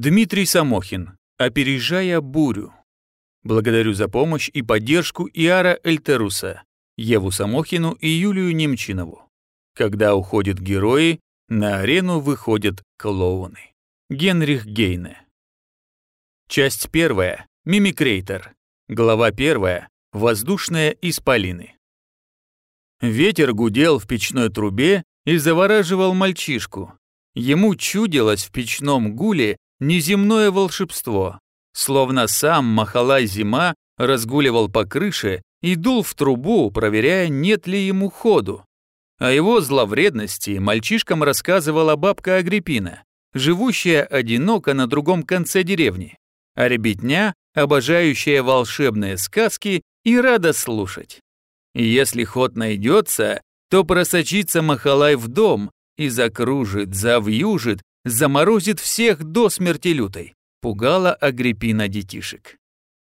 Дмитрий Самохин. Опережая бурю. Благодарю за помощь и поддержку Иара Эльтеруса, Еву Самохину и Юлию Немчинову. Когда уходят герои, на арену выходят клоуны. Генрих Гейне. Часть первая. Мимикрейтор. Глава первая. Воздушные исполины. Ветер гудел в печной трубе и завораживал мальчишку. Ему чудилось в печном гуле неземное волшебство, словно сам Махалай Зима разгуливал по крыше и дул в трубу, проверяя, нет ли ему ходу. О его зловредности мальчишкам рассказывала бабка Агриппина, живущая одиноко на другом конце деревни, а ребятня, обожающая волшебные сказки и рада слушать. Если ход найдется, то просочится Махалай в дом и закружит, завьюжит, заморозит всех до смерти лютой, пугала Агриппина детишек.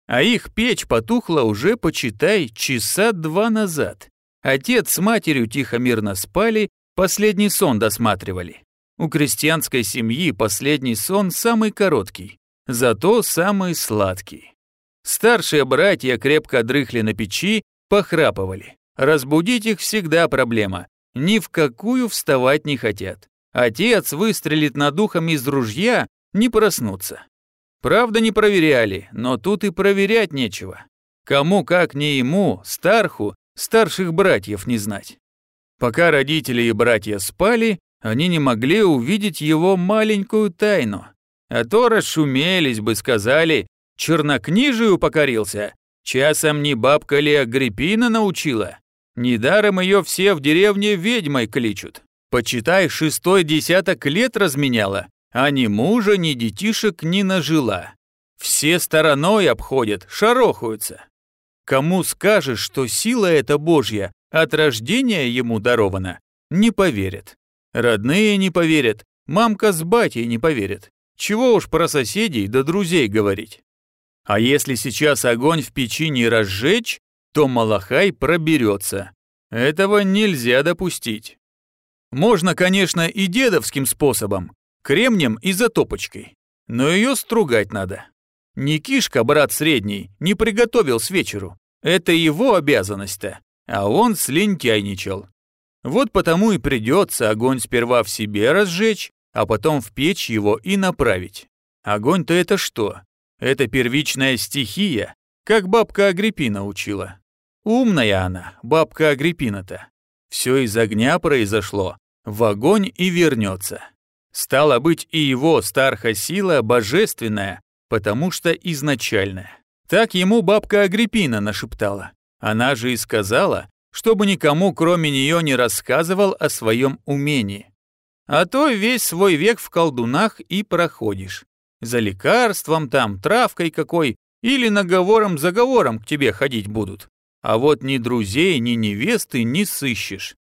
А их печь потухла уже, почитай, часа два назад. Отец с матерью тихо-мирно спали, последний сон досматривали. У крестьянской семьи последний сон самый короткий, зато самый сладкий. Старшие братья крепко дрыхли на печи, похрапывали. Разбудить их всегда проблема. Ни в какую вставать не хотят. Отец выстрелит над духом из ружья, не проснуться. Правда, не проверяли, но тут и проверять нечего. Кому, как не ему, Старху, старших братьев не знать. Пока родители и братья спали, они не могли увидеть его маленькую тайну. А то расшумелись бы, сказали, чернокнижию покорился. Часом не бабка ли Агриппина научила? Недаром ее все в деревне ведьмой кличут. Почитай, шестой десяток лет разменяла, а ни мужа, ни детишек не нажила. Все стороной обходят, шарохаются. Кому скажешь, что сила эта Божья от рождения ему дарована, не поверят. Родные не поверят, мамка с батей не поверят. Чего уж про соседей да друзей говорить. А если сейчас огонь в печи не разжечь, то Малахай проберется. Этого нельзя допустить. Можно, конечно, и дедовским способом, кремнем и затопочкой, но ее стругать надо. Никишка, брат средний, не приготовил с вечеру. Это его обязанность-то, а он слентяйничал. Вот потому и придется огонь сперва в себе разжечь, а потом в печь его и направить. Огонь-то это что? Это первичная стихия, как бабка Агриппина учила. Умная она, бабка Агриппина-то. Все из огня произошло, в огонь и вернется. Стало быть, и его старха сила божественная, потому что изначальная. Так ему бабка Агриппина нашептала. Она же и сказала, чтобы никому кроме нее не рассказывал о своем умении. А то весь свой век в колдунах и проходишь. За лекарством там, травкой какой, или наговором-заговором к тебе ходить будут. А вот ни друзей, ни невесты не сыщешь.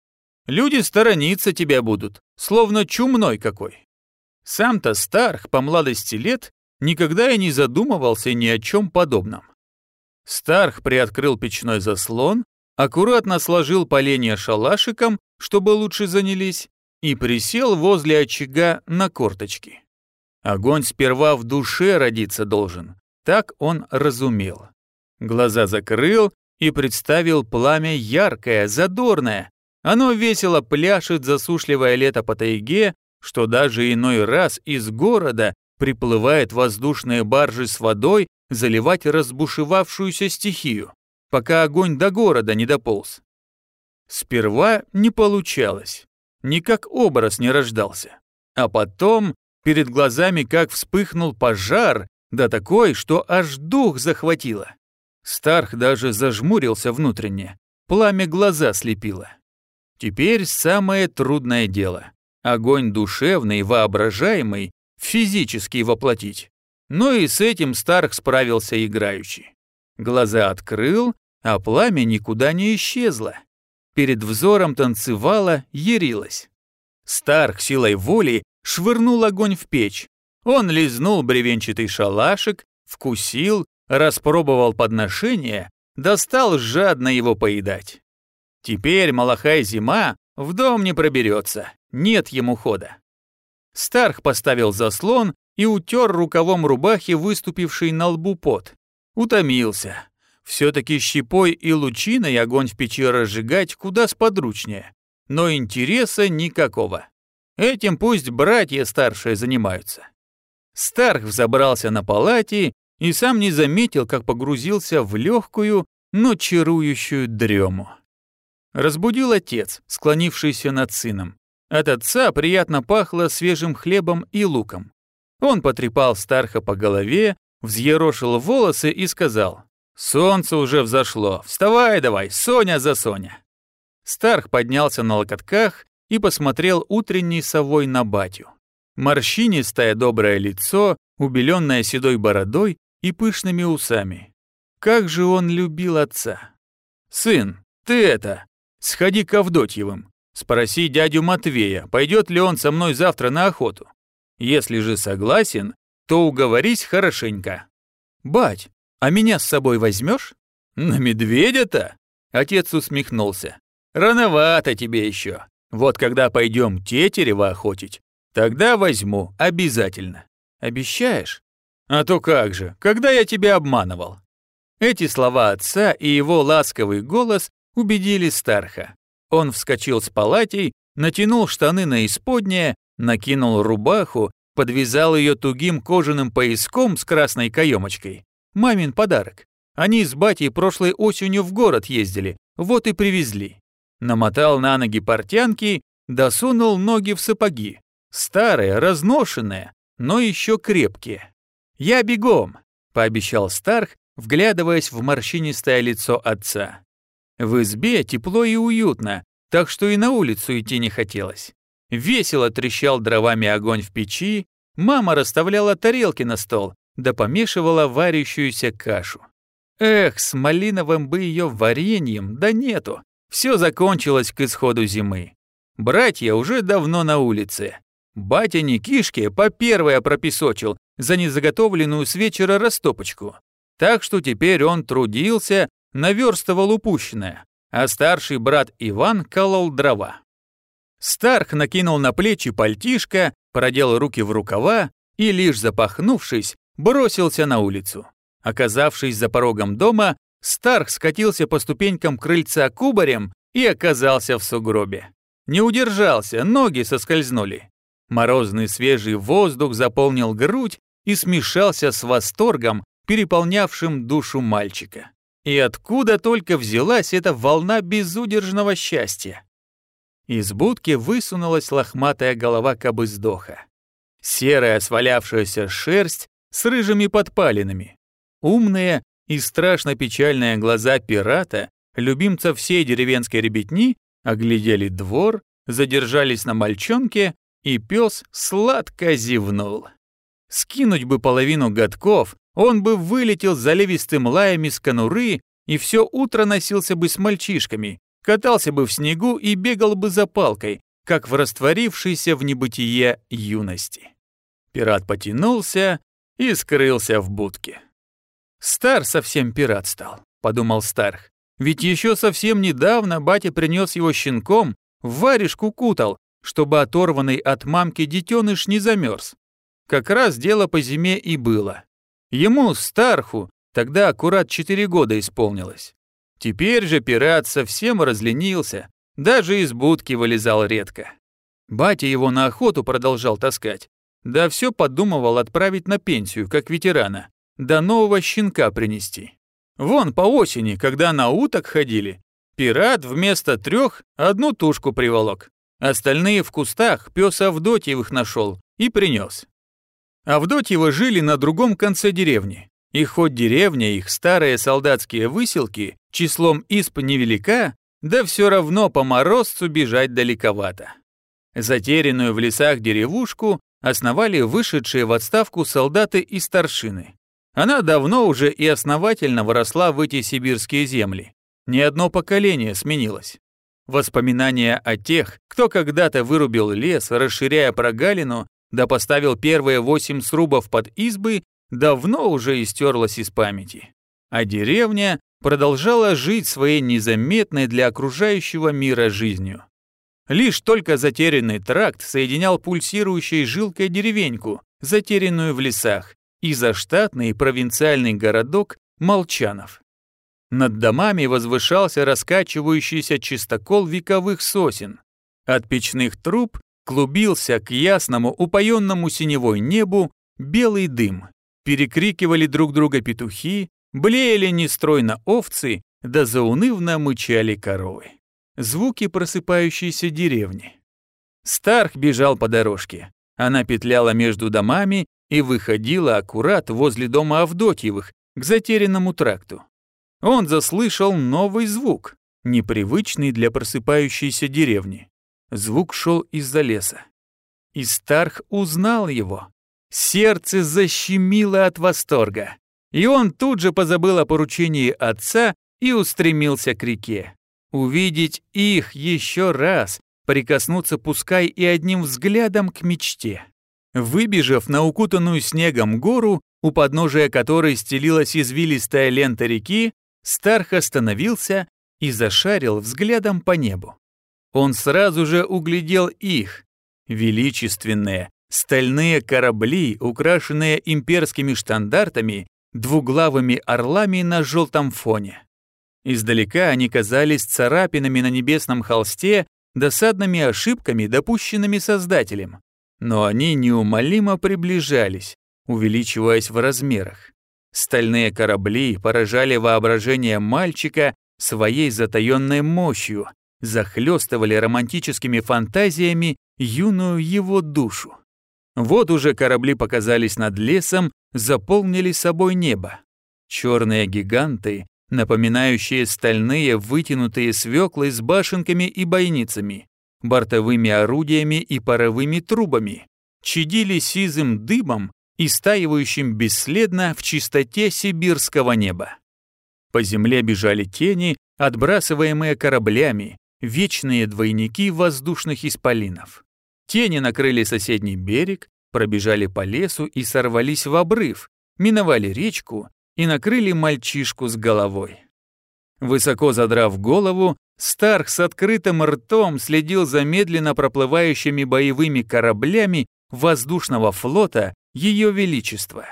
Люди сторониться тебя будут, словно чумной какой. Сам-то Старх по младости лет никогда и не задумывался ни о чем подобном. Старх приоткрыл печной заслон, аккуратно сложил поленья шалашиком, чтобы лучше занялись, и присел возле очага на корточки. Огонь сперва в душе родиться должен, так он разумел. Глаза закрыл и представил пламя яркое, задорное. Оно весело пляшет, засушливое лето по тайге, что даже иной раз из города приплывает воздушные баржи с водой заливать разбушевавшуюся стихию, пока огонь до города не дополз. Сперва не получалось, никак образ не рождался. А потом перед глазами как вспыхнул пожар, да такой, что аж дух захватило. Старх даже зажмурился внутренне, пламя глаза слепило. Теперь самое трудное дело. Огонь душевный, воображаемый, физически воплотить. Но и с этим Старх справился играючи. Глаза открыл, а пламя никуда не исчезло. Перед взором танцевала, ярилась. Старх силой воли швырнул огонь в печь. Он лизнул бревенчатый шалашик, вкусил, распробовал подношение, достал жадно его поедать. Теперь Малахай зима в дом не проберется, нет ему хода. Старх поставил заслон и утер рукавом рубахи выступивший на лбу пот. Утомился. Все-таки щепой и лучиной огонь в печи разжигать куда сподручнее. Но интереса никакого. Этим пусть братья старшие занимаются. Старх взобрался на палате и сам не заметил, как погрузился в легкую, но чарующую дрему. Разбудил отец, склонившийся над сыном. От отца приятно пахло свежим хлебом и луком. Он потрепал Старха по голове, взъерошил волосы и сказал, «Солнце уже взошло, вставай давай, Соня за Соня». Старх поднялся на локотках и посмотрел утренней совой на батю. Морщинистое доброе лицо, убеленное седой бородой и пышными усами. Как же он любил отца. «Сын, ты это, сходи к Авдотьевым, спроси дядю Матвея, пойдет ли он со мной завтра на охоту. Если же согласен, то уговорись хорошенько. Бать, а меня с собой возьмешь? На медведя-то? Отец усмехнулся. Рановато тебе еще. Вот когда пойдем тетерева охотить, тогда возьму обязательно. Обещаешь? А то как же, когда я тебя обманывал? Эти слова отца и его ласковый голос убедили Старха. Он вскочил с палатей, натянул штаны на исподнее, накинул рубаху, подвязал ее тугим кожаным пояском с красной каемочкой. Мамин подарок. Они с батей прошлой осенью в город ездили, вот и привезли. Намотал на ноги портянки, досунул ноги в сапоги. Старые, разношенные, но еще крепкие. «Я бегом», — пообещал Старх, вглядываясь в морщинистое лицо отца. В избе тепло и уютно, так что и на улицу идти не хотелось. Весело трещал дровами огонь в печи, мама расставляла тарелки на стол, да помешивала варящуюся кашу. Эх, с малиновым бы ее вареньем, да нету. Все закончилось к исходу зимы. Братья уже давно на улице. Батя Никишке по первое пропесочил за незаготовленную с вечера растопочку. Так что теперь он трудился, наверстывал упущенное, а старший брат Иван колол дрова. Старх накинул на плечи пальтишко, продел руки в рукава и, лишь запахнувшись, бросился на улицу. Оказавшись за порогом дома, Старх скатился по ступенькам крыльца кубарем и оказался в сугробе. Не удержался, ноги соскользнули. Морозный свежий воздух заполнил грудь и смешался с восторгом, переполнявшим душу мальчика. И откуда только взялась эта волна безудержного счастья? Из будки высунулась лохматая голова кобыздоха. Серая свалявшаяся шерсть с рыжими подпалинами. Умные и страшно печальные глаза пирата, любимца всей деревенской ребятни, оглядели двор, задержались на мальчонке, и пес сладко зевнул. Скинуть бы половину годков, он бы вылетел заливистым лаем из конуры и все утро носился бы с мальчишками, катался бы в снегу и бегал бы за палкой, как в растворившейся в небытие юности. Пират потянулся и скрылся в будке. «Стар совсем пират стал», — подумал Старх. «Ведь еще совсем недавно батя принес его щенком, в варежку кутал, чтобы оторванный от мамки детеныш не замерз. Как раз дело по зиме и было. Ему, Старху, тогда аккурат четыре года исполнилось. Теперь же пират совсем разленился, даже из будки вылезал редко. Батя его на охоту продолжал таскать, да все подумывал отправить на пенсию, как ветерана, да нового щенка принести. Вон по осени, когда на уток ходили, пират вместо трех одну тушку приволок. Остальные в кустах пес Авдотьевых нашел и принес. Авдотьевы жили на другом конце деревни. И хоть деревня их старые солдатские выселки числом исп невелика, да все равно по морозцу бежать далековато. Затерянную в лесах деревушку основали вышедшие в отставку солдаты и старшины. Она давно уже и основательно выросла в эти сибирские земли. Ни одно поколение сменилось. Воспоминания о тех, кто когда-то вырубил лес, расширяя прогалину, да поставил первые восемь срубов под избы, давно уже истерлось из памяти. А деревня продолжала жить своей незаметной для окружающего мира жизнью. Лишь только затерянный тракт соединял пульсирующей жилкой деревеньку затерянную в лесах, и заштатный провинциальный городок Молчанов. Над домами возвышался раскачивающийся чистокол вековых сосен. От печных труб клубился к ясному, упоенному синевой небу белый дым. Перекрикивали друг друга петухи, блеяли нестройно овцы, да заунывно мычали коровы. Звуки просыпающейся деревни. Старх бежал по дорожке. Она петляла между домами и выходила аккурат возле дома Авдотьевых к затерянному тракту. Он заслышал новый звук, непривычный для просыпающейся деревни. Звук шел из-за леса. И Старх узнал его. Сердце защемило от восторга. И он тут же позабыл о поручении отца и устремился к реке. Увидеть их еще раз, прикоснуться пускай и одним взглядом к мечте. Выбежав на укутанную снегом гору, у подножия которой стелилась извилистая лента реки, Старх остановился и зашарил взглядом по небу. Он сразу же углядел их, величественные, стальные корабли, украшенные имперскими штандартами, двуглавыми орлами на желтом фоне. Издалека они казались царапинами на небесном холсте, досадными ошибками, допущенными Создателем. Но они неумолимо приближались, увеличиваясь в размерах. Стальные корабли поражали воображение мальчика своей затаённой мощью, захлестывали романтическими фантазиями юную его душу. Вот уже корабли показались над лесом, заполнили собой небо. Черные гиганты, напоминающие стальные вытянутые свеклы с башенками и бойницами, бортовыми орудиями и паровыми трубами, чадили сизым дыбом и стаивающим бесследно в чистоте сибирского неба. По земле бежали тени, отбрасываемые кораблями, вечные двойники воздушных исполинов. Тени накрыли соседний берег, пробежали по лесу и сорвались в обрыв, миновали речку и накрыли мальчишку с головой. Высоко задрав голову, Старх с открытым ртом следил за медленно проплывающими боевыми кораблями воздушного флота Ее Величества.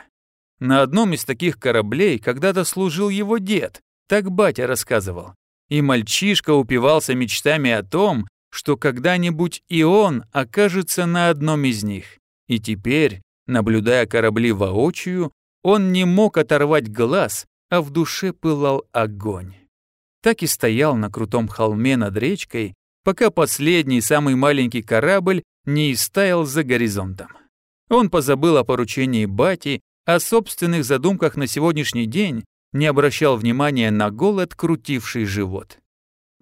На одном из таких кораблей когда-то служил его дед, так батя рассказывал. И мальчишка упивался мечтами о том, что когда-нибудь и он окажется на одном из них. И теперь, наблюдая корабли воочию, он не мог оторвать глаз, а в душе пылал огонь. Так и стоял на крутом холме над речкой, пока последний, самый маленький корабль не истаял за горизонтом. Он позабыл о поручении бати, о собственных задумках на сегодняшний день, не обращал внимания на голод, крутивший живот.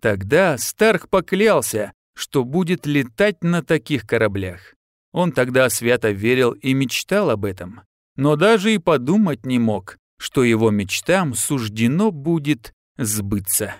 Тогда Старх поклялся, что будет летать на таких кораблях. Он тогда свято верил и мечтал об этом, но даже и подумать не мог, что его мечтам суждено будет сбыться.